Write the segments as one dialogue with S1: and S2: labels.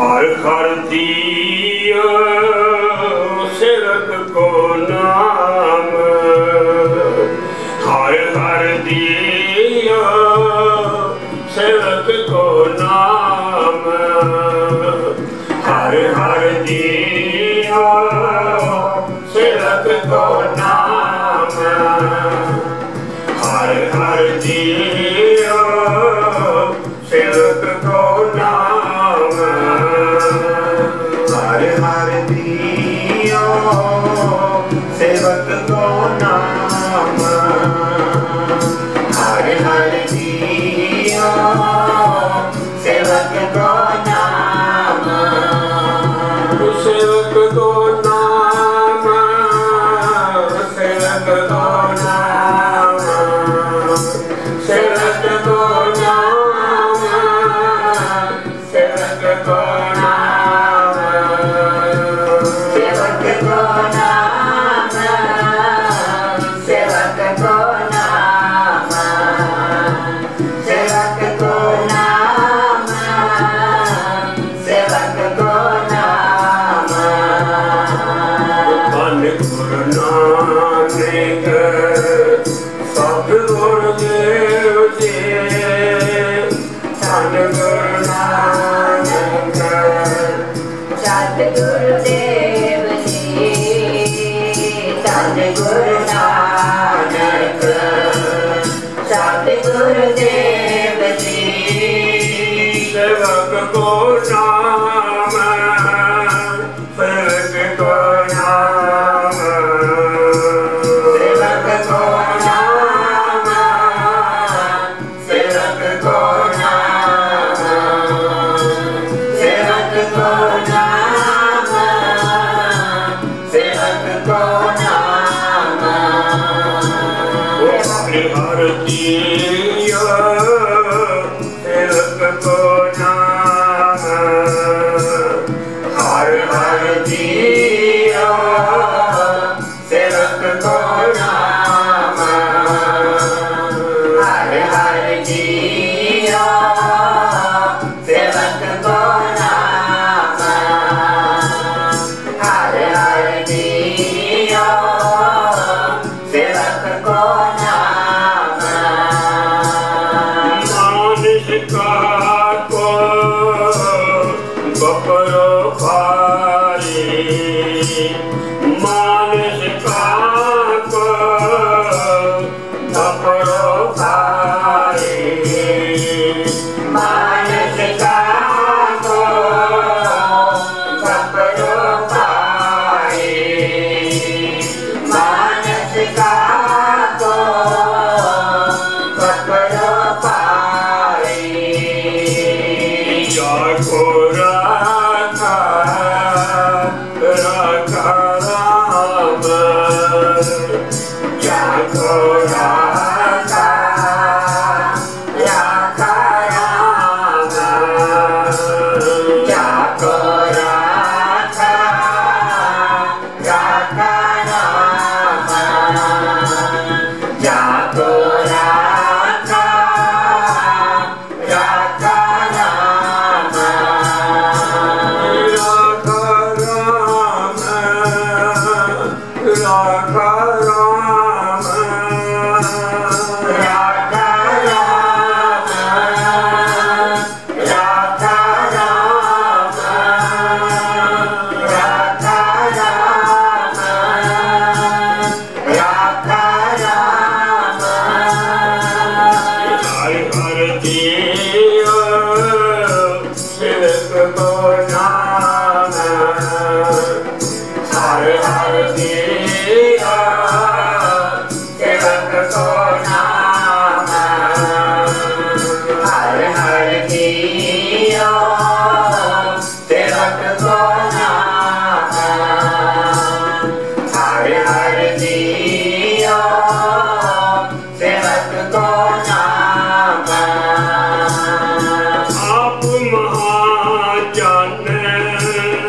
S1: ਹਰ ਹਰ ਦੀਓ ਸਿਰਤ ਕੋ ਨਾਮ ਸਭ ਗੁਣ ਦੇ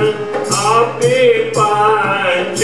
S1: अपि पाञ्च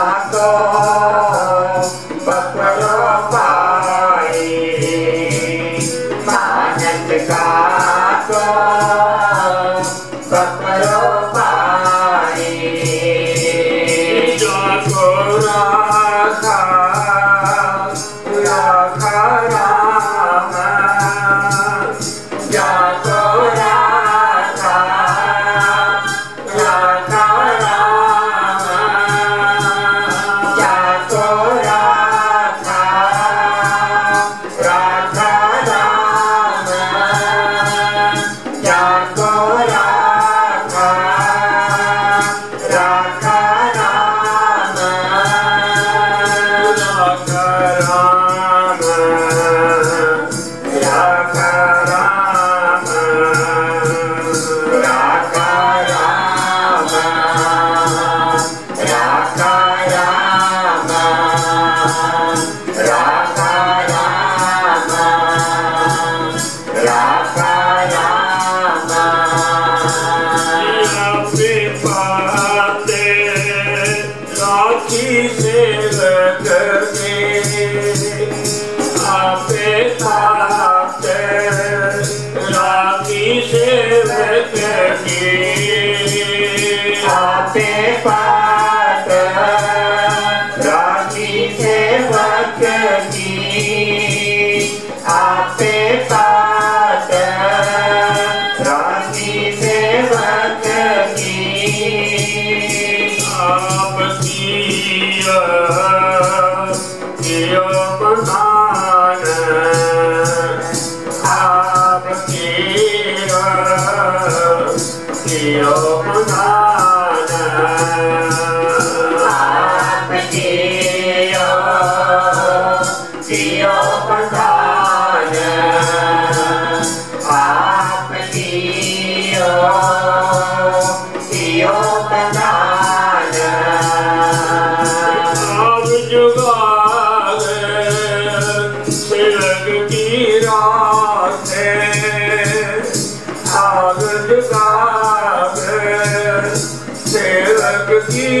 S2: Oh.
S1: तिलक की रात आग दाग तिलक की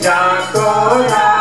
S2: Jacob.